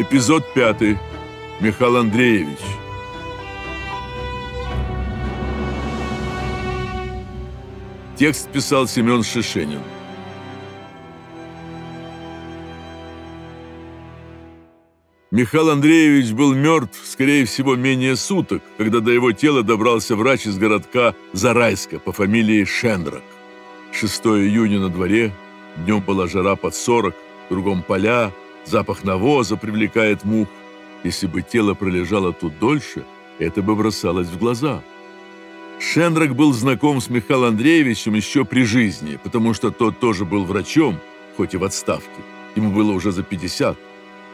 Эпизод пятый. Михаил Андреевич. Текст писал Семен Шишенин. Михаил Андреевич был мертв, скорее всего, менее суток, когда до его тела добрался врач из городка Зарайска по фамилии Шендрак. 6 июня на дворе, днем была жара под 40, кругом поля, запах навоза привлекает мух. Если бы тело пролежало тут дольше, это бы бросалось в глаза. Шендрак был знаком с Михаилом Андреевичем еще при жизни, потому что тот тоже был врачом, хоть и в отставке. Ему было уже за 50.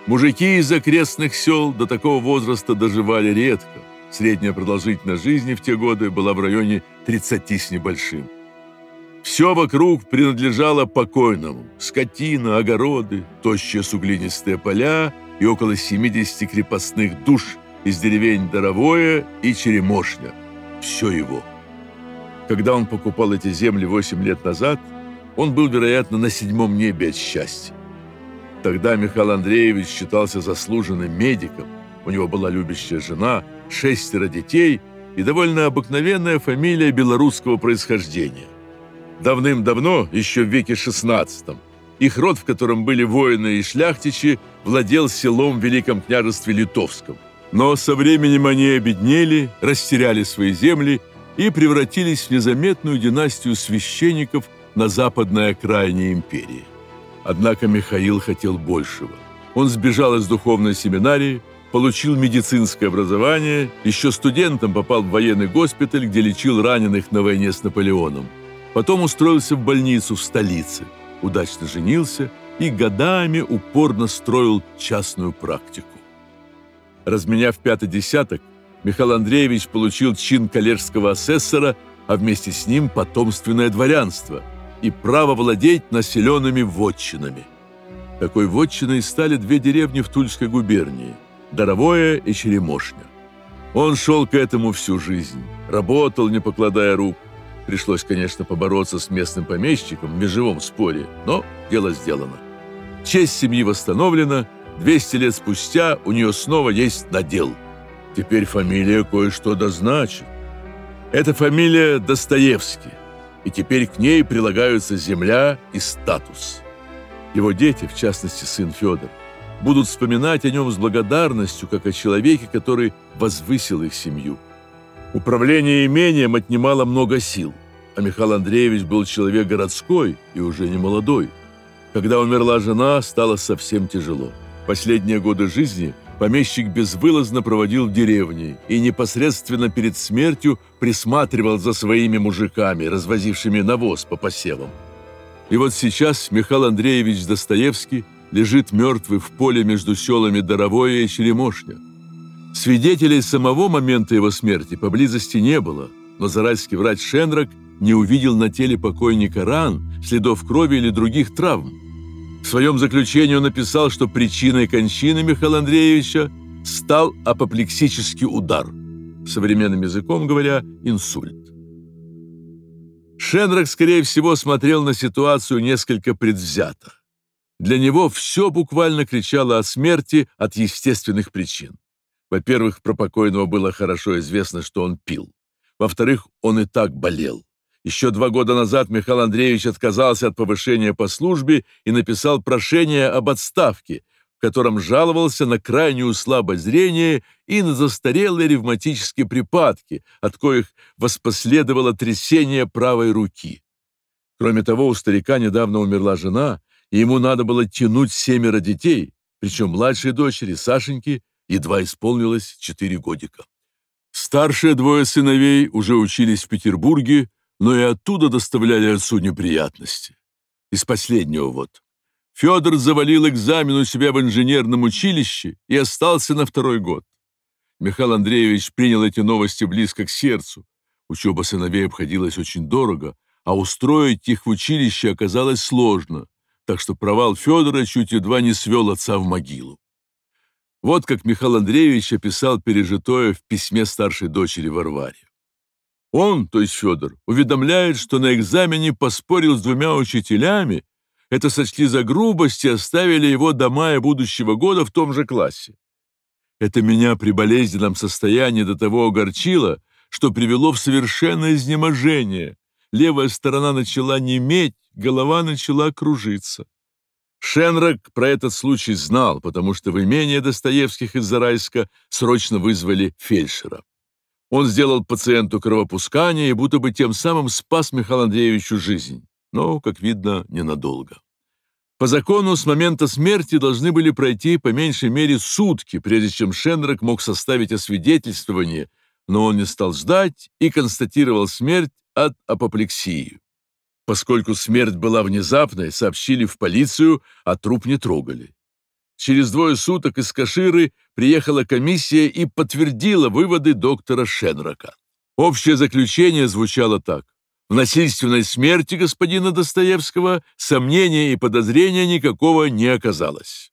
Мужики из окрестных сел до такого возраста доживали редко. Средняя продолжительность жизни в те годы была в районе 30 с небольшим. Все вокруг принадлежало покойному. Скотина, огороды, тощие суглинистые поля и около 70 крепостных душ из деревень Доровое и Черемошня. Все его. Когда он покупал эти земли 8 лет назад, он был, вероятно, на седьмом небе от счастья. Тогда Михаил Андреевич считался заслуженным медиком. У него была любящая жена, шестеро детей и довольно обыкновенная фамилия белорусского происхождения. Давным-давно, еще в веке XVI, их род, в котором были воины и шляхтичи, владел селом в Великом княжестве Литовском. Но со временем они обеднели, растеряли свои земли и превратились в незаметную династию священников на западной окраине империи. Однако Михаил хотел большего. Он сбежал из духовной семинарии, получил медицинское образование, еще студентом попал в военный госпиталь, где лечил раненых на войне с Наполеоном. Потом устроился в больницу в столице, удачно женился и годами упорно строил частную практику. Разменяв пятый десяток, Михаил Андреевич получил чин коллежского асессора, а вместе с ним потомственное дворянство – и право владеть населенными вотчинами. Такой вотчиной стали две деревни в Тульской губернии – Доровое и Черемошня. Он шел к этому всю жизнь, работал, не покладая рук. Пришлось, конечно, побороться с местным помещиком в межевом споре, но дело сделано. Честь семьи восстановлена, 200 лет спустя у нее снова есть надел. Теперь фамилия кое-что дозначит. Это фамилия Достоевский и теперь к ней прилагаются земля и статус. Его дети, в частности сын Федор, будут вспоминать о нем с благодарностью, как о человеке, который возвысил их семью. Управление имением отнимало много сил, а Михаил Андреевич был человек городской и уже не молодой. Когда умерла жена, стало совсем тяжело. Последние годы жизни – помещик безвылазно проводил в деревне и непосредственно перед смертью присматривал за своими мужиками, развозившими навоз по посевам. И вот сейчас Михаил Андреевич Достоевский лежит мертвый в поле между селами Доровое и Черемошня. Свидетелей самого момента его смерти поблизости не было, но зарайский врач Шенрак не увидел на теле покойника ран, следов крови или других травм. В своем заключении он написал, что причиной кончины Михаила Андреевича стал апоплексический удар, современным языком говоря, инсульт. Шенрак, скорее всего, смотрел на ситуацию несколько предвзято. Для него все буквально кричало о смерти от естественных причин. Во-первых, про покойного было хорошо известно, что он пил. Во-вторых, он и так болел. Еще два года назад Михаил Андреевич отказался от повышения по службе и написал прошение об отставке, в котором жаловался на крайнюю слабость зрения и на застарелые ревматические припадки, от коих воспоследовало трясение правой руки. Кроме того, у старика недавно умерла жена, и ему надо было тянуть семеро детей, причем младшей дочери, Сашеньке, едва исполнилось четыре годика. Старшие двое сыновей уже учились в Петербурге, но и оттуда доставляли отцу неприятности. Из последнего вот. Федор завалил экзамен у себя в инженерном училище и остался на второй год. Михаил Андреевич принял эти новости близко к сердцу. Учеба сыновей обходилась очень дорого, а устроить их в училище оказалось сложно, так что провал Федора чуть едва не свел отца в могилу. Вот как Михаил Андреевич описал пережитое в письме старшей дочери Варваре. Он, то есть Федор, уведомляет, что на экзамене поспорил с двумя учителями, это сочли за грубость и оставили его до мая будущего года в том же классе. Это меня при болезненном состоянии до того огорчило, что привело в совершенное изнеможение. Левая сторона начала неметь, голова начала кружиться. Шенрак про этот случай знал, потому что в имение Достоевских из Зарайска срочно вызвали фельдшера. Он сделал пациенту кровопускание и будто бы тем самым спас Михаилу Андреевичу жизнь, но, как видно, ненадолго. По закону с момента смерти должны были пройти по меньшей мере сутки, прежде чем Шенрак мог составить освидетельствование, но он не стал ждать и констатировал смерть от апоплексии. Поскольку смерть была внезапной, сообщили в полицию, а труп не трогали. Через двое суток из Каширы приехала комиссия и подтвердила выводы доктора Шенрака. Общее заключение звучало так. В насильственной смерти господина Достоевского сомнения и подозрения никакого не оказалось.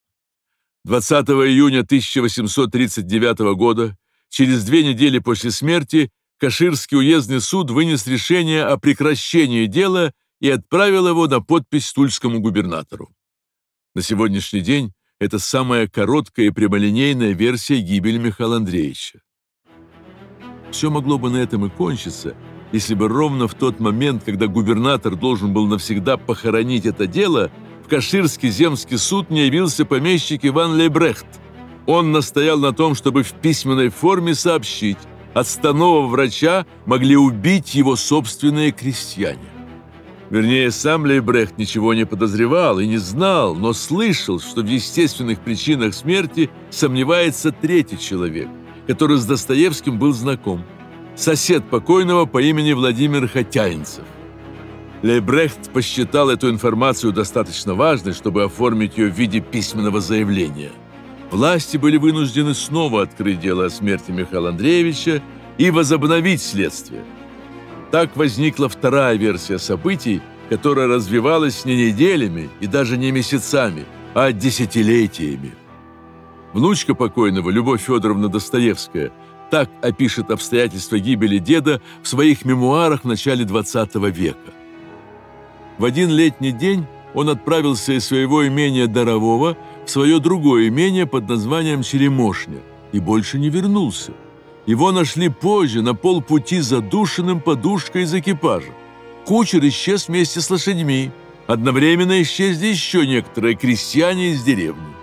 20 июня 1839 года, через две недели после смерти, Каширский уездный суд вынес решение о прекращении дела и отправил его на подпись тульскому губернатору. На сегодняшний день это самая короткая и прямолинейная версия гибели Михаила Андреевича. Все могло бы на этом и кончиться – если бы ровно в тот момент, когда губернатор должен был навсегда похоронить это дело, в Каширский земский суд не явился помещик Иван Лейбрехт. Он настоял на том, чтобы в письменной форме сообщить, от станого врача могли убить его собственные крестьяне. Вернее, сам Лейбрехт ничего не подозревал и не знал, но слышал, что в естественных причинах смерти сомневается третий человек, который с Достоевским был знаком – сосед покойного по имени Владимир Хотяинцев. Лейбрехт посчитал эту информацию достаточно важной, чтобы оформить ее в виде письменного заявления. Власти были вынуждены снова открыть дело о смерти Михаила Андреевича и возобновить следствие. Так возникла вторая версия событий, которая развивалась не неделями и даже не месяцами, а десятилетиями. Внучка покойного, Любовь Федоровна Достоевская, так опишет обстоятельства гибели деда в своих мемуарах в начале XX века. В один летний день он отправился из своего имения Дарового в свое другое имение под названием Черемошня и больше не вернулся. Его нашли позже, на полпути задушенным подушкой из экипажа. Кучер исчез вместе с лошадьми. Одновременно исчезли еще некоторые крестьяне из деревни.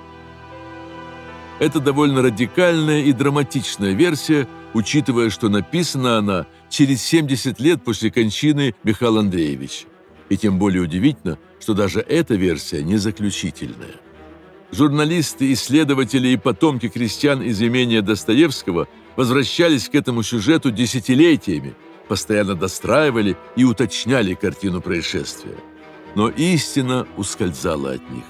Это довольно радикальная и драматичная версия, учитывая, что написана она через 70 лет после кончины Михаила Андреевича. И тем более удивительно, что даже эта версия не заключительная. Журналисты, исследователи и потомки крестьян из имения Достоевского возвращались к этому сюжету десятилетиями, постоянно достраивали и уточняли картину происшествия. Но истина ускользала от них.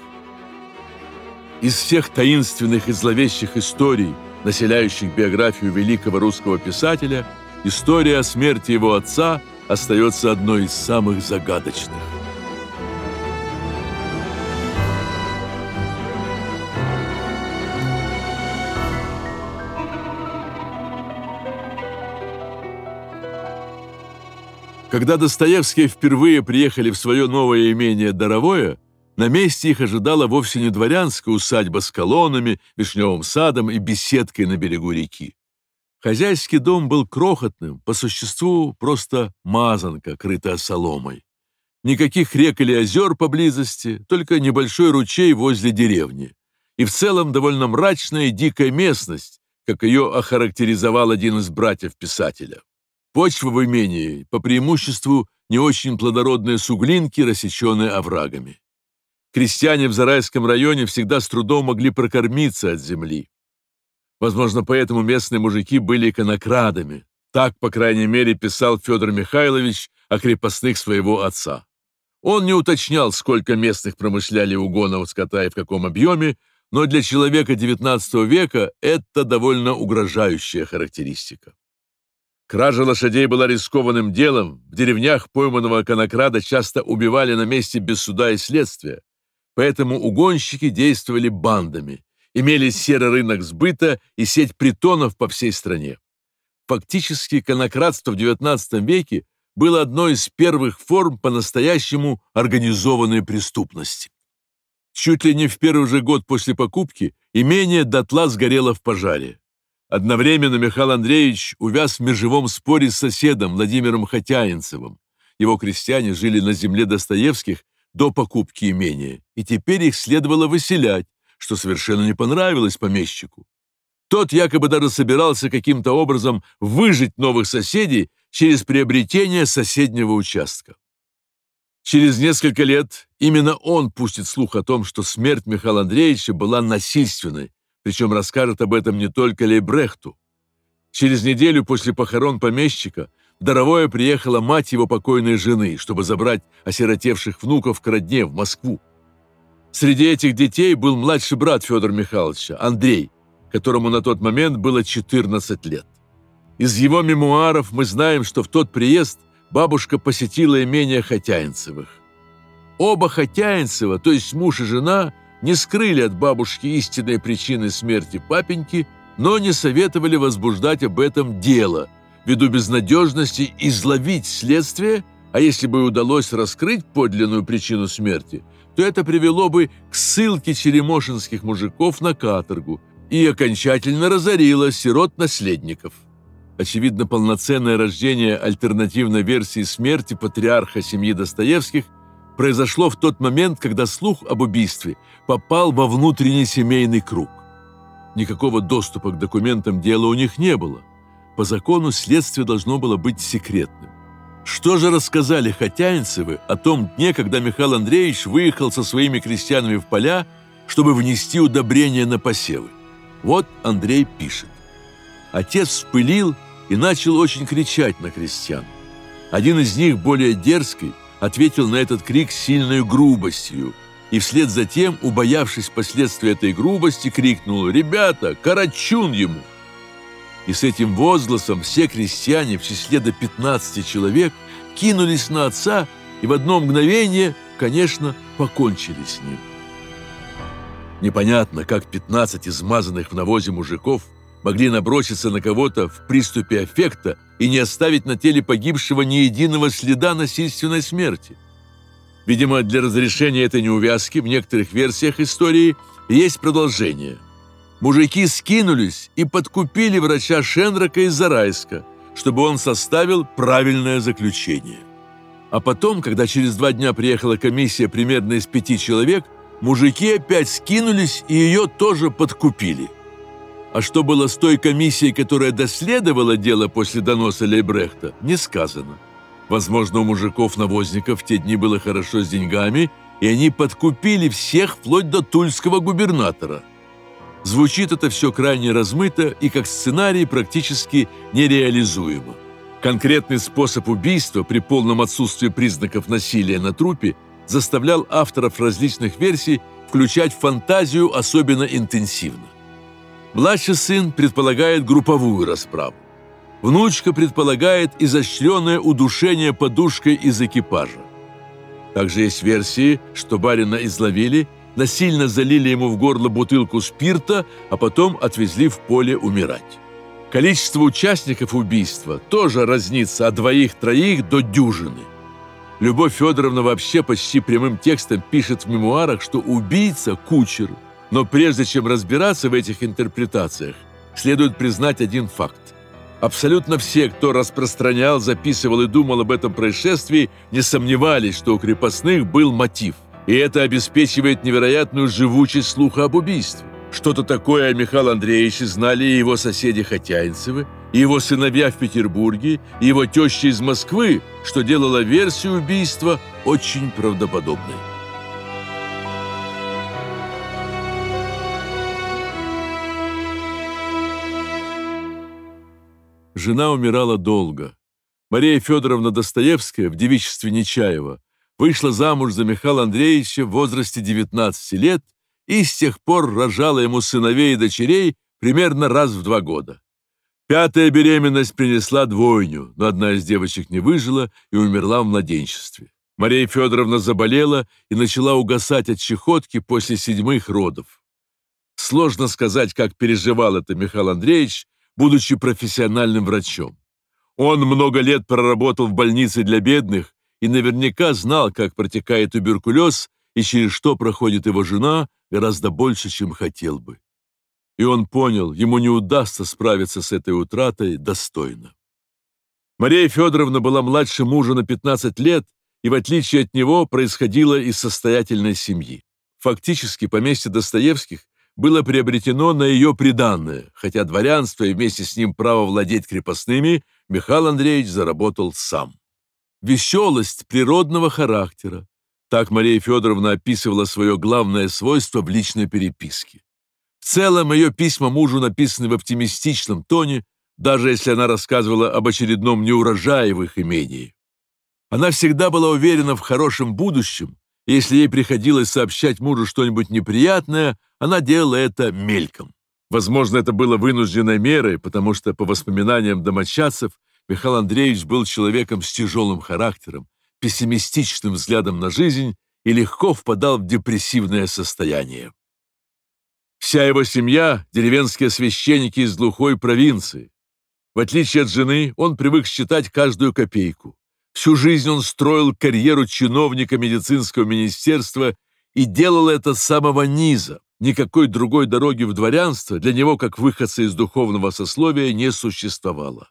Из всех таинственных и зловещих историй, населяющих биографию великого русского писателя, история о смерти его отца остается одной из самых загадочных. Когда Достоевские впервые приехали в свое новое имение Доровое, на месте их ожидала вовсе не дворянская усадьба с колоннами, вишневым садом и беседкой на берегу реки. Хозяйский дом был крохотным, по существу просто мазанка, крытая соломой. Никаких рек или озер поблизости, только небольшой ручей возле деревни. И в целом довольно мрачная и дикая местность, как ее охарактеризовал один из братьев писателя. Почва в имении, по преимуществу, не очень плодородные суглинки, рассеченные оврагами. Крестьяне в Зарайском районе всегда с трудом могли прокормиться от земли. Возможно, поэтому местные мужики были конокрадами. Так, по крайней мере, писал Федор Михайлович о крепостных своего отца. Он не уточнял, сколько местных промышляли угоном скота и в каком объеме, но для человека XIX века это довольно угрожающая характеристика. Кража лошадей была рискованным делом, в деревнях пойманного конокрада часто убивали на месте без суда и следствия. Поэтому угонщики действовали бандами, имели серый рынок сбыта и сеть притонов по всей стране. Фактически конократство в XIX веке было одной из первых форм по-настоящему организованной преступности. Чуть ли не в первый же год после покупки имение дотла сгорело в пожаре. Одновременно Михаил Андреевич увяз в межевом споре с соседом Владимиром Хотяинцевым. Его крестьяне жили на земле Достоевских до покупки имения, и теперь их следовало выселять, что совершенно не понравилось помещику. Тот якобы даже собирался каким-то образом выжить новых соседей через приобретение соседнего участка. Через несколько лет именно он пустит слух о том, что смерть Михаила Андреевича была насильственной, причем расскажет об этом не только Лейбрехту. Через неделю после похорон помещика в Даровое приехала мать его покойной жены, чтобы забрать осиротевших внуков к родне в Москву. Среди этих детей был младший брат Федора Михайловича, Андрей, которому на тот момент было 14 лет. Из его мемуаров мы знаем, что в тот приезд бабушка посетила имение Хотяинцевых. Оба Хотяинцева, то есть муж и жена, не скрыли от бабушки истинной причины смерти папеньки, но не советовали возбуждать об этом дело, ввиду безнадежности изловить следствие, а если бы удалось раскрыть подлинную причину смерти, то это привело бы к ссылке черемошинских мужиков на каторгу и окончательно разорило сирот-наследников. Очевидно, полноценное рождение альтернативной версии смерти патриарха семьи Достоевских произошло в тот момент, когда слух об убийстве попал во внутренний семейный круг. Никакого доступа к документам дела у них не было. По закону следствие должно было быть секретным. Что же рассказали Хотяинцевы о том дне, когда Михаил Андреевич выехал со своими крестьянами в поля, чтобы внести удобрения на посевы? Вот Андрей пишет. Отец вспылил и начал очень кричать на крестьян. Один из них, более дерзкий, ответил на этот крик сильной грубостью, и вслед за тем, убоявшись последствий этой грубости, крикнул «Ребята, карачун ему!» И с этим возгласом все крестьяне в числе до 15 человек кинулись на отца и в одно мгновение, конечно, покончили с ним. Непонятно, как 15 измазанных в навозе мужиков – могли наброситься на кого-то в приступе аффекта и не оставить на теле погибшего ни единого следа насильственной смерти. Видимо, для разрешения этой неувязки в некоторых версиях истории есть продолжение. Мужики скинулись и подкупили врача Шенрока из Зарайска, чтобы он составил правильное заключение. А потом, когда через два дня приехала комиссия примерно из пяти человек, мужики опять скинулись и ее тоже подкупили – а что было с той комиссией, которая доследовала дело после доноса Лейбрехта, не сказано. Возможно, у мужиков-навозников в те дни было хорошо с деньгами, и они подкупили всех вплоть до тульского губернатора. Звучит это все крайне размыто и как сценарий практически нереализуемо. Конкретный способ убийства при полном отсутствии признаков насилия на трупе заставлял авторов различных версий включать фантазию особенно интенсивно. Младший сын предполагает групповую расправу. Внучка предполагает изощренное удушение подушкой из экипажа. Также есть версии, что барина изловили, насильно залили ему в горло бутылку спирта, а потом отвезли в поле умирать. Количество участников убийства тоже разнится от двоих-троих до дюжины. Любовь Федоровна вообще почти прямым текстом пишет в мемуарах, что убийца – кучер – но прежде чем разбираться в этих интерпретациях, следует признать один факт. Абсолютно все, кто распространял, записывал и думал об этом происшествии, не сомневались, что у крепостных был мотив. И это обеспечивает невероятную живучесть слуха об убийстве. Что-то такое о Михаиле Андреевиче знали и его соседи Хотяинцевы, и его сыновья в Петербурге, и его теща из Москвы, что делало версию убийства очень правдоподобной. Жена умирала долго. Мария Федоровна Достоевская в девичестве Нечаева вышла замуж за Михаила Андреевича в возрасте 19 лет и с тех пор рожала ему сыновей и дочерей примерно раз в два года. Пятая беременность принесла двойню, но одна из девочек не выжила и умерла в младенчестве. Мария Федоровна заболела и начала угасать от чехотки после седьмых родов. Сложно сказать, как переживал это Михаил Андреевич, будучи профессиональным врачом. Он много лет проработал в больнице для бедных и наверняка знал, как протекает туберкулез и через что проходит его жена гораздо больше, чем хотел бы. И он понял, ему не удастся справиться с этой утратой достойно. Мария Федоровна была младше мужа на 15 лет и, в отличие от него, происходила из состоятельной семьи. Фактически поместье Достоевских было приобретено на ее приданное, хотя дворянство и вместе с ним право владеть крепостными Михаил Андреевич заработал сам. Веселость природного характера. Так Мария Федоровна описывала свое главное свойство в личной переписке. В целом ее письма мужу написаны в оптимистичном тоне, даже если она рассказывала об очередном неурожае в их имении. Она всегда была уверена в хорошем будущем, если ей приходилось сообщать мужу что-нибудь неприятное, она делала это мельком. Возможно, это было вынужденной мерой, потому что, по воспоминаниям домочадцев, Михаил Андреевич был человеком с тяжелым характером, пессимистичным взглядом на жизнь и легко впадал в депрессивное состояние. Вся его семья – деревенские священники из глухой провинции. В отличие от жены, он привык считать каждую копейку. Всю жизнь он строил карьеру чиновника медицинского министерства и делал это с самого низа. Никакой другой дороги в дворянство для него, как выходца из духовного сословия, не существовало.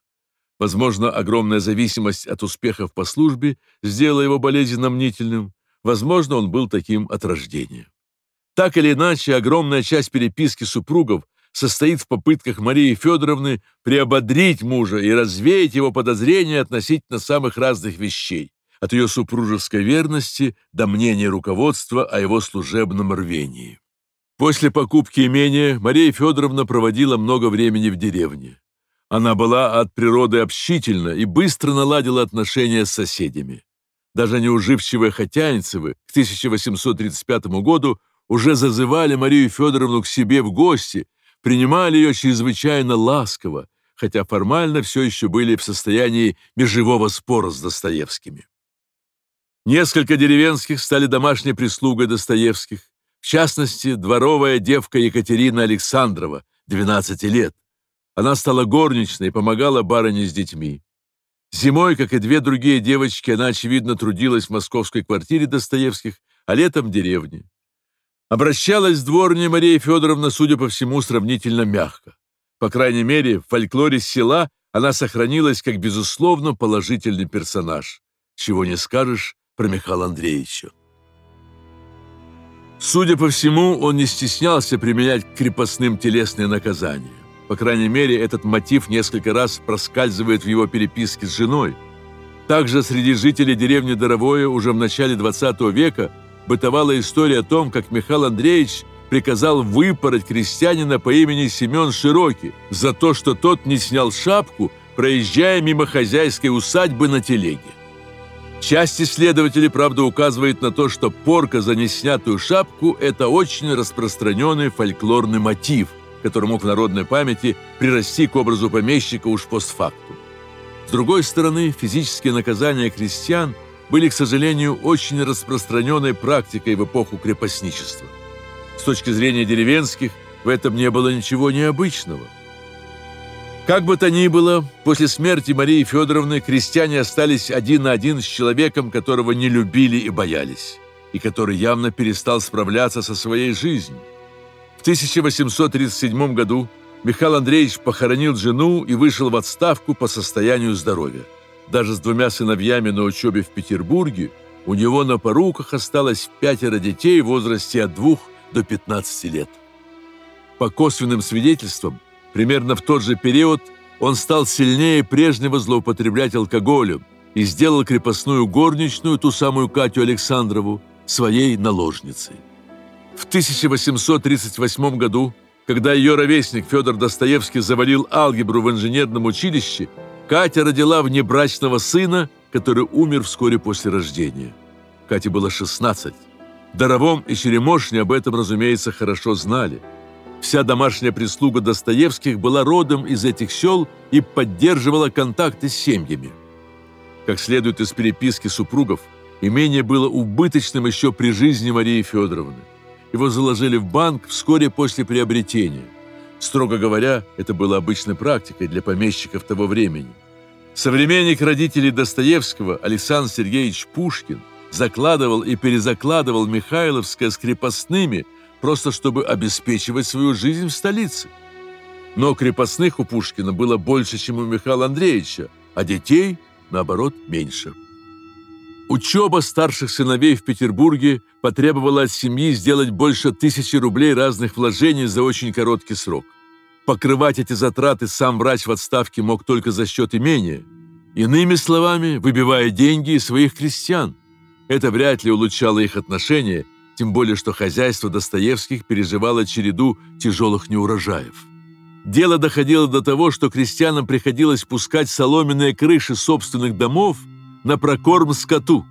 Возможно, огромная зависимость от успехов по службе сделала его болезненно мнительным. Возможно, он был таким от рождения. Так или иначе, огромная часть переписки супругов состоит в попытках Марии Федоровны приободрить мужа и развеять его подозрения относительно самых разных вещей, от ее супружеской верности до мнения руководства о его служебном рвении. После покупки имения Мария Федоровна проводила много времени в деревне. Она была от природы общительна и быстро наладила отношения с соседями. Даже неуживчивые Хотяинцевы к 1835 году уже зазывали Марию Федоровну к себе в гости принимали ее чрезвычайно ласково, хотя формально все еще были в состоянии межевого спора с Достоевскими. Несколько деревенских стали домашней прислугой Достоевских, в частности, дворовая девка Екатерина Александрова, 12 лет. Она стала горничной и помогала барыне с детьми. Зимой, как и две другие девочки, она, очевидно, трудилась в московской квартире Достоевских, а летом в деревне. Обращалась дворня Мария Федоровна, судя по всему, сравнительно мягко. По крайней мере, в фольклоре села она сохранилась как, безусловно, положительный персонаж, чего не скажешь про Михаила Андреевича. Судя по всему, он не стеснялся применять к крепостным телесные наказания. По крайней мере, этот мотив несколько раз проскальзывает в его переписке с женой. Также среди жителей деревни Доровое уже в начале XX века бытовала история о том, как Михаил Андреевич приказал выпороть крестьянина по имени Семен Широкий за то, что тот не снял шапку, проезжая мимо хозяйской усадьбы на телеге. Часть исследователей, правда, указывает на то, что порка за неснятую шапку – это очень распространенный фольклорный мотив, который мог в народной памяти прирасти к образу помещика уж постфактум. С другой стороны, физические наказания крестьян – были, к сожалению, очень распространенной практикой в эпоху крепостничества. С точки зрения деревенских, в этом не было ничего необычного. Как бы то ни было, после смерти Марии Федоровны крестьяне остались один на один с человеком, которого не любили и боялись, и который явно перестал справляться со своей жизнью. В 1837 году Михаил Андреевич похоронил жену и вышел в отставку по состоянию здоровья. Даже с двумя сыновьями на учебе в Петербурге у него на поруках осталось пятеро детей в возрасте от двух до 15 лет. По косвенным свидетельствам, примерно в тот же период он стал сильнее прежнего злоупотреблять алкоголем и сделал крепостную горничную, ту самую Катю Александрову, своей наложницей. В 1838 году, когда ее ровесник Федор Достоевский завалил алгебру в инженерном училище, Катя родила внебрачного сына, который умер вскоре после рождения. Кате было 16. Даровом и Черемошне об этом, разумеется, хорошо знали. Вся домашняя прислуга Достоевских была родом из этих сел и поддерживала контакты с семьями. Как следует из переписки супругов, имение было убыточным еще при жизни Марии Федоровны. Его заложили в банк вскоре после приобретения – Строго говоря, это было обычной практикой для помещиков того времени. Современник родителей Достоевского Александр Сергеевич Пушкин закладывал и перезакладывал Михайловское с крепостными, просто чтобы обеспечивать свою жизнь в столице. Но крепостных у Пушкина было больше, чем у Михаила Андреевича, а детей, наоборот, меньше. Учеба старших сыновей в Петербурге потребовала от семьи сделать больше тысячи рублей разных вложений за очень короткий срок. Покрывать эти затраты сам врач в отставке мог только за счет имения. Иными словами, выбивая деньги из своих крестьян. Это вряд ли улучшало их отношения, тем более что хозяйство Достоевских переживало череду тяжелых неурожаев. Дело доходило до того, что крестьянам приходилось пускать соломенные крыши собственных домов на прокорм скоту.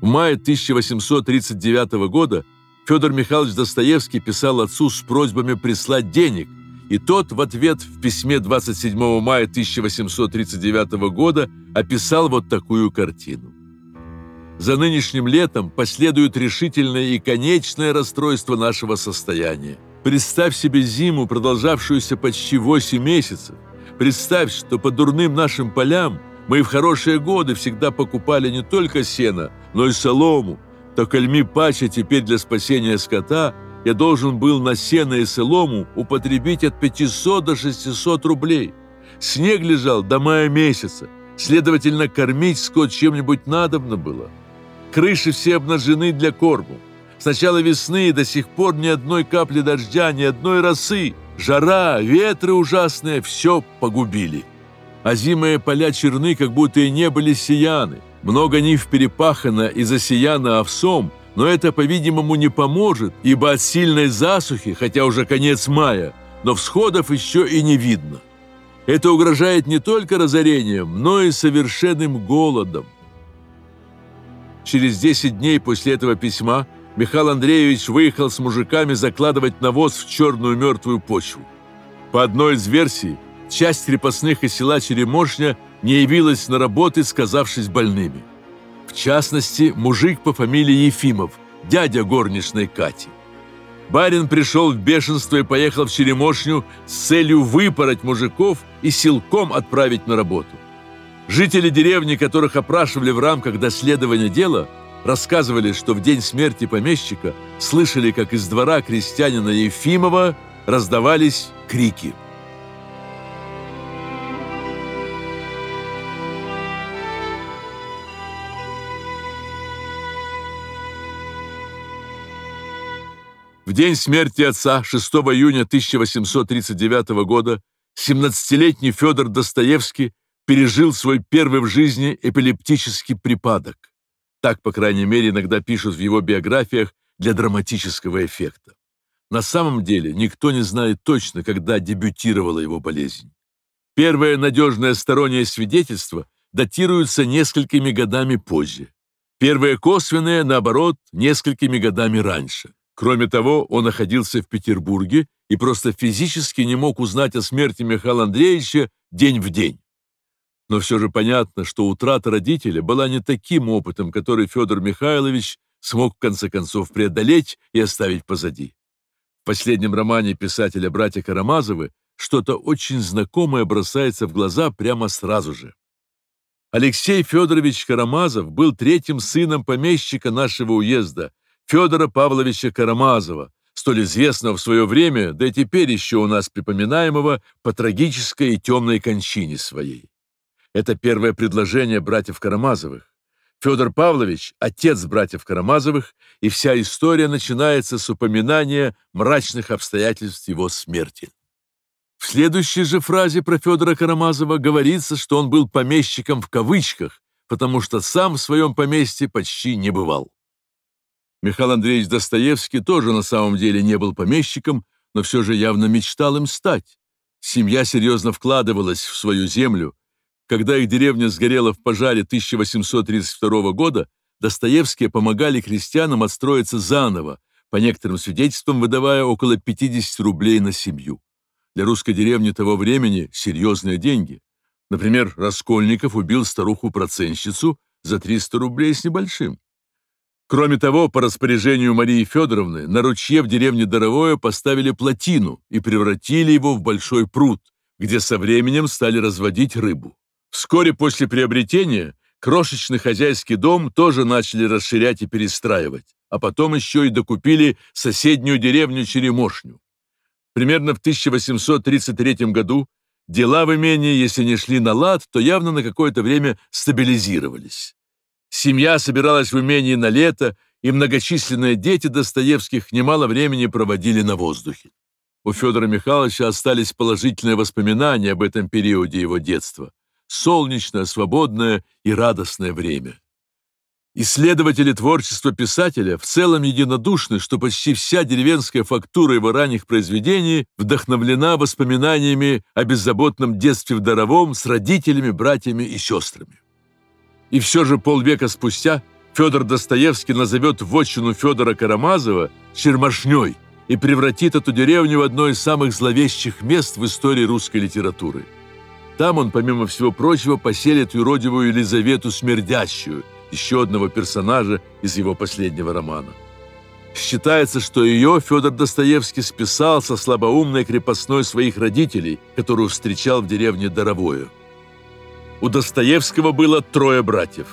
В мае 1839 года Федор Михайлович Достоевский писал отцу с просьбами прислать денег, и тот в ответ в письме 27 мая 1839 года описал вот такую картину. За нынешним летом последует решительное и конечное расстройство нашего состояния. Представь себе зиму, продолжавшуюся почти 8 месяцев. Представь, что по дурным нашим полям мы в хорошие годы всегда покупали не только сено, но и солому. Так альми пача теперь для спасения скота – я должен был на сено и солому употребить от 500 до 600 рублей. Снег лежал до мая месяца, следовательно, кормить скот чем-нибудь надобно было. Крыши все обнажены для корму. С начала весны до сих пор ни одной капли дождя, ни одной росы. Жара, ветры ужасные – все погубили. А зимые поля черны, как будто и не были сияны. Много нив перепахано и засияно овсом – но это, по-видимому, не поможет, ибо от сильной засухи, хотя уже конец мая, но всходов еще и не видно. Это угрожает не только разорением, но и совершенным голодом. Через 10 дней после этого письма Михаил Андреевич выехал с мужиками закладывать навоз в черную мертвую почву. По одной из версий, часть крепостных из села Черемошня не явилась на работы, сказавшись больными. В частности, мужик по фамилии Ефимов, дядя горничной Кати. Барин пришел в бешенство и поехал в Черемошню с целью выпороть мужиков и силком отправить на работу. Жители деревни, которых опрашивали в рамках доследования дела, рассказывали, что в день смерти помещика слышали, как из двора крестьянина Ефимова раздавались крики – В день смерти отца, 6 июня 1839 года, 17-летний Федор Достоевский пережил свой первый в жизни эпилептический припадок. Так, по крайней мере, иногда пишут в его биографиях для драматического эффекта. На самом деле никто не знает точно, когда дебютировала его болезнь. Первое надежное стороннее свидетельство датируется несколькими годами позже. Первое косвенное, наоборот, несколькими годами раньше. Кроме того, он находился в Петербурге и просто физически не мог узнать о смерти Михаила Андреевича день в день. Но все же понятно, что утрата родителя была не таким опытом, который Федор Михайлович смог в конце концов преодолеть и оставить позади. В последнем романе писателя «Братья Карамазовы» что-то очень знакомое бросается в глаза прямо сразу же. Алексей Федорович Карамазов был третьим сыном помещика нашего уезда, Федора Павловича Карамазова, столь известного в свое время, да и теперь еще у нас припоминаемого по трагической и темной кончине своей. Это первое предложение братьев Карамазовых. Федор Павлович – отец братьев Карамазовых, и вся история начинается с упоминания мрачных обстоятельств его смерти. В следующей же фразе про Федора Карамазова говорится, что он был помещиком в кавычках, потому что сам в своем поместье почти не бывал. Михаил Андреевич Достоевский тоже на самом деле не был помещиком, но все же явно мечтал им стать. Семья серьезно вкладывалась в свою землю. Когда их деревня сгорела в пожаре 1832 года, Достоевские помогали крестьянам отстроиться заново, по некоторым свидетельствам выдавая около 50 рублей на семью. Для русской деревни того времени серьезные деньги. Например, Раскольников убил старуху-проценщицу за 300 рублей с небольшим. Кроме того, по распоряжению Марии Федоровны на ручье в деревне Доровое поставили плотину и превратили его в большой пруд, где со временем стали разводить рыбу. Вскоре после приобретения крошечный хозяйский дом тоже начали расширять и перестраивать, а потом еще и докупили соседнюю деревню Черемошню. Примерно в 1833 году дела в имении, если не шли на лад, то явно на какое-то время стабилизировались. Семья собиралась в имении на лето, и многочисленные дети Достоевских немало времени проводили на воздухе. У Федора Михайловича остались положительные воспоминания об этом периоде его детства. Солнечное, свободное и радостное время. Исследователи творчества писателя в целом единодушны, что почти вся деревенская фактура его ранних произведений вдохновлена воспоминаниями о беззаботном детстве в Даровом с родителями, братьями и сестрами. И все же полвека спустя Федор Достоевский назовет вотчину Федора Карамазова Чермашней и превратит эту деревню в одно из самых зловещих мест в истории русской литературы. Там он, помимо всего прочего, поселит юродивую Елизавету Смердящую, еще одного персонажа из его последнего романа. Считается, что ее Федор Достоевский списал со слабоумной крепостной своих родителей, которую встречал в деревне Доровое. У Достоевского было трое братьев.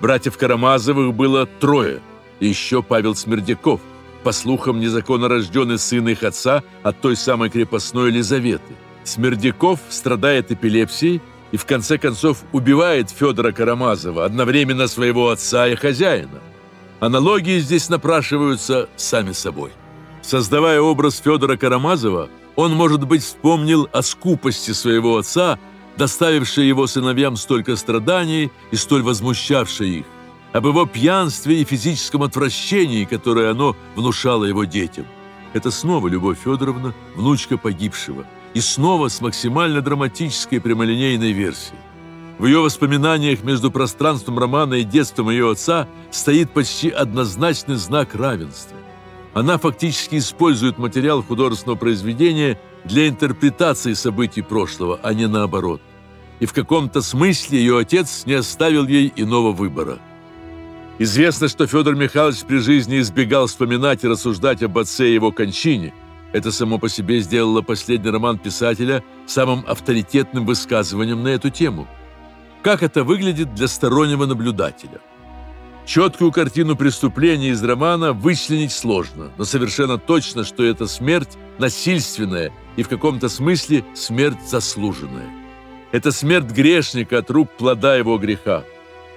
Братьев Карамазовых было трое, и еще Павел Смердяков, по слухам, незаконно рожденный сын их отца от той самой крепостной Елизаветы. Смердяков страдает эпилепсией и в конце концов убивает Федора Карамазова, одновременно своего отца и хозяина. Аналогии здесь напрашиваются сами собой. Создавая образ Федора Карамазова, он, может быть, вспомнил о скупости своего отца, доставившей его сыновьям столько страданий и столь возмущавшей их, об его пьянстве и физическом отвращении, которое оно внушало его детям. Это снова Любовь Федоровна, внучка погибшего – и снова с максимально драматической прямолинейной версией. В ее воспоминаниях между пространством романа и детством ее отца стоит почти однозначный знак равенства. Она фактически использует материал художественного произведения для интерпретации событий прошлого, а не наоборот. И в каком-то смысле ее отец не оставил ей иного выбора. Известно, что Федор Михайлович при жизни избегал вспоминать и рассуждать об отце и его кончине – это само по себе сделало последний роман писателя самым авторитетным высказыванием на эту тему. Как это выглядит для стороннего наблюдателя? Четкую картину преступления из романа вычленить сложно, но совершенно точно, что это смерть насильственная и в каком-то смысле смерть заслуженная. Это смерть грешника от рук плода его греха.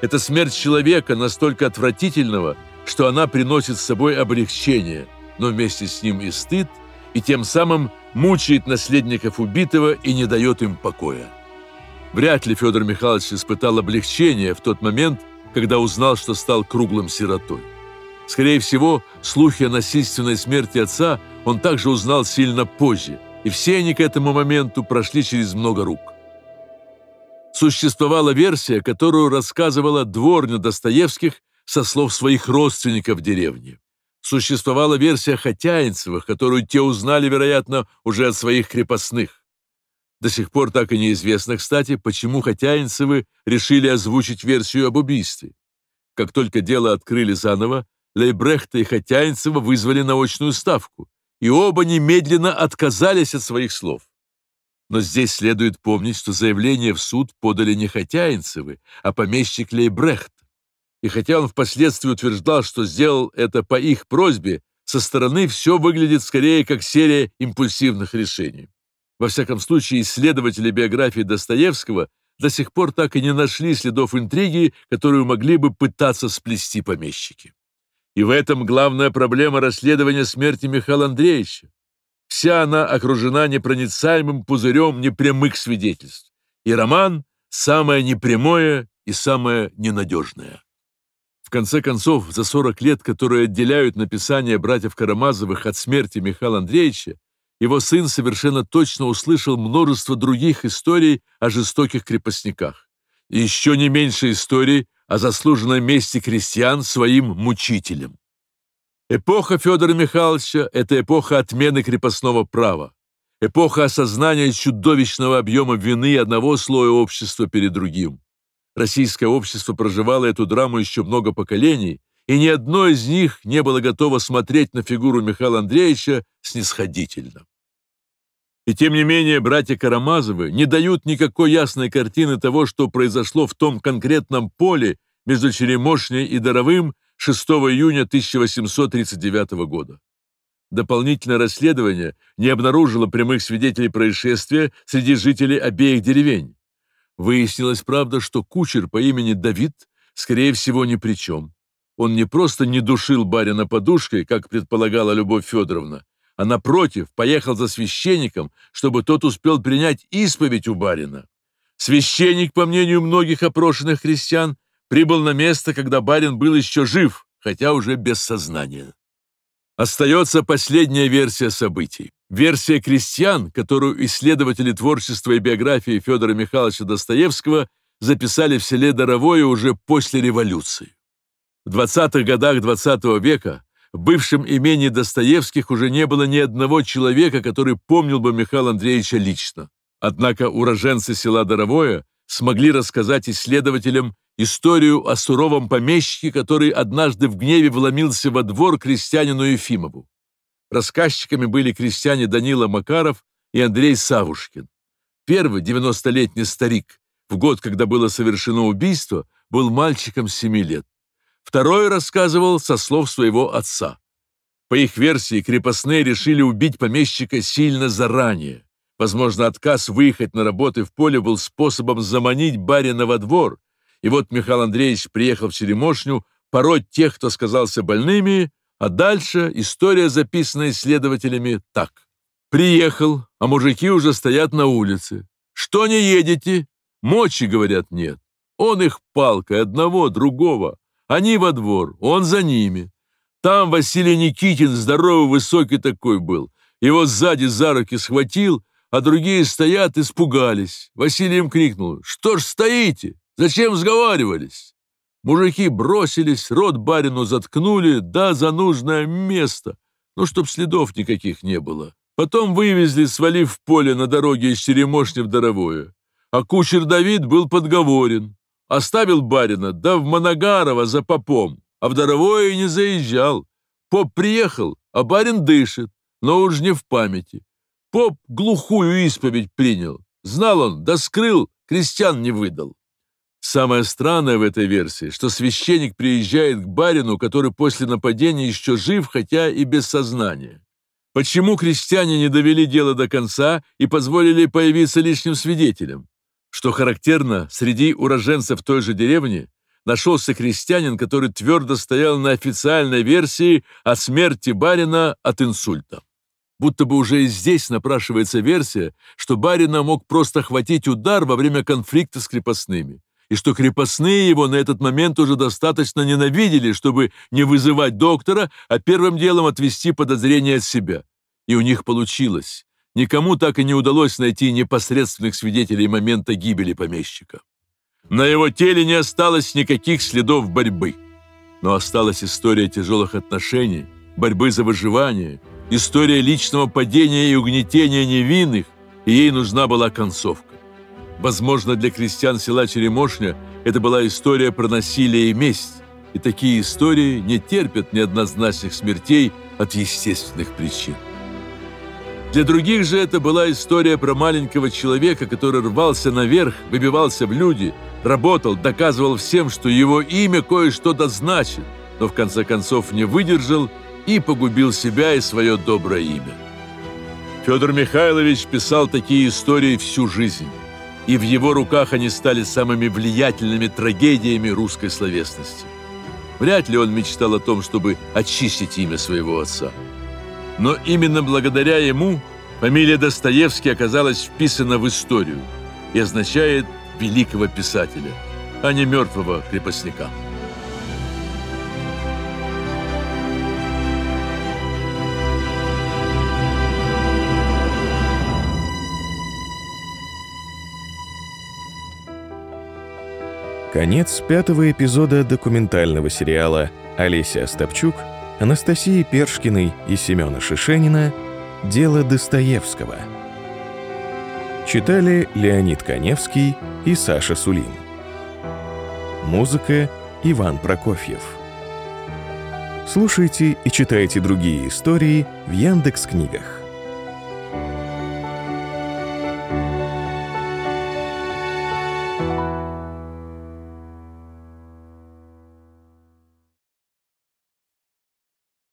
Это смерть человека настолько отвратительного, что она приносит с собой облегчение, но вместе с ним и стыд – и тем самым мучает наследников убитого и не дает им покоя. Вряд ли Федор Михайлович испытал облегчение в тот момент, когда узнал, что стал круглым сиротой. Скорее всего, слухи о насильственной смерти отца он также узнал сильно позже, и все они к этому моменту прошли через много рук. Существовала версия, которую рассказывала дворня Достоевских со слов своих родственников в деревне. Существовала версия Хотяинцевых, которую те узнали, вероятно, уже от своих крепостных. До сих пор так и неизвестно, кстати, почему Хотяинцевы решили озвучить версию об убийстве. Как только дело открыли заново, Лейбрехта и Хотяинцева вызвали на очную ставку, и оба немедленно отказались от своих слов. Но здесь следует помнить, что заявление в суд подали не Хотяинцевы, а помещик Лейбрехт, и хотя он впоследствии утверждал, что сделал это по их просьбе, со стороны все выглядит скорее как серия импульсивных решений. Во всяком случае, исследователи биографии Достоевского до сих пор так и не нашли следов интриги, которую могли бы пытаться сплести помещики. И в этом главная проблема расследования смерти Михаила Андреевича. Вся она окружена непроницаемым пузырем непрямых свидетельств. И роман – самое непрямое и самое ненадежное. В конце концов, за 40 лет, которые отделяют написание братьев Карамазовых от смерти Михаила Андреевича, его сын совершенно точно услышал множество других историй о жестоких крепостниках. Еще не меньше историй о заслуженной мести крестьян своим мучителям. Эпоха Федора Михайловича – это эпоха отмены крепостного права, эпоха осознания чудовищного объема вины одного слоя общества перед другим. Российское общество проживало эту драму еще много поколений, и ни одно из них не было готово смотреть на фигуру Михаила Андреевича снисходительно. И тем не менее братья Карамазовы не дают никакой ясной картины того, что произошло в том конкретном поле между Черемошней и Доровым 6 июня 1839 года. Дополнительное расследование не обнаружило прямых свидетелей происшествия среди жителей обеих деревень. Выяснилось, правда, что кучер по имени Давид, скорее всего, ни при чем. Он не просто не душил барина подушкой, как предполагала Любовь Федоровна, а напротив поехал за священником, чтобы тот успел принять исповедь у барина. Священник, по мнению многих опрошенных христиан, прибыл на место, когда барин был еще жив, хотя уже без сознания. Остается последняя версия событий. Версия крестьян, которую исследователи творчества и биографии Федора Михайловича Достоевского записали в селе Доровое уже после революции. В 20-х годах XX -го века в бывшем имении Достоевских уже не было ни одного человека, который помнил бы Михаила Андреевича лично. Однако уроженцы села Доровое смогли рассказать исследователям историю о суровом помещике, который однажды в гневе вломился во двор крестьянину Ефимову. Рассказчиками были крестьяне Данила Макаров и Андрей Савушкин. Первый, 90-летний старик, в год, когда было совершено убийство, был мальчиком 7 лет. Второй рассказывал со слов своего отца. По их версии, крепостные решили убить помещика сильно заранее. Возможно, отказ выехать на работы в поле был способом заманить барина во двор. И вот Михаил Андреевич приехал в Черемошню пороть тех, кто сказался больными, а дальше история, записанная исследователями, так. Приехал, а мужики уже стоят на улице. Что не едете? Мочи, говорят, нет. Он их палкой, одного, другого. Они во двор, он за ними. Там Василий Никитин, здоровый, высокий такой был. Его сзади за руки схватил, а другие стоят, испугались. Василий им крикнул, «Что ж стоите? Зачем сговаривались?» Мужики бросились, рот барину заткнули, да за нужное место, ну, чтоб следов никаких не было. Потом вывезли, свалив в поле на дороге из Черемошни в Доровое. А кучер Давид был подговорен. Оставил барина, да в Моногарово за попом, а в Доровое не заезжал. Поп приехал, а барин дышит, но уж не в памяти. Поп глухую исповедь принял. Знал он, да скрыл, крестьян не выдал. Самое странное в этой версии, что священник приезжает к барину, который после нападения еще жив, хотя и без сознания. Почему крестьяне не довели дело до конца и позволили появиться лишним свидетелям? Что характерно, среди уроженцев той же деревни нашелся крестьянин, который твердо стоял на официальной версии о смерти барина от инсульта. Будто бы уже и здесь напрашивается версия, что барина мог просто хватить удар во время конфликта с крепостными, и что крепостные его на этот момент уже достаточно ненавидели, чтобы не вызывать доктора, а первым делом отвести подозрения от себя. И у них получилось. Никому так и не удалось найти непосредственных свидетелей момента гибели помещика. На его теле не осталось никаких следов борьбы. Но осталась история тяжелых отношений, борьбы за выживание, история личного падения и угнетения невинных, и ей нужна была концовка. Возможно, для крестьян села Черемошня это была история про насилие и месть, и такие истории не терпят неоднозначных смертей от естественных причин. Для других же это была история про маленького человека, который рвался наверх, выбивался в люди, работал, доказывал всем, что его имя кое-что да значит, но в конце концов не выдержал и погубил себя и свое доброе имя. Федор Михайлович писал такие истории всю жизнь, и в его руках они стали самыми влиятельными трагедиями русской словесности. Вряд ли он мечтал о том, чтобы очистить имя своего отца. Но именно благодаря ему фамилия Достоевский оказалась вписана в историю и означает великого писателя, а не мертвого крепостника. Конец пятого эпизода документального сериала «Олеся Остапчук», Анастасии Першкиной и Семена Шишенина «Дело Достоевского». Читали Леонид Коневский и Саша Сулин. Музыка Иван Прокофьев. Слушайте и читайте другие истории в Яндекс книгах.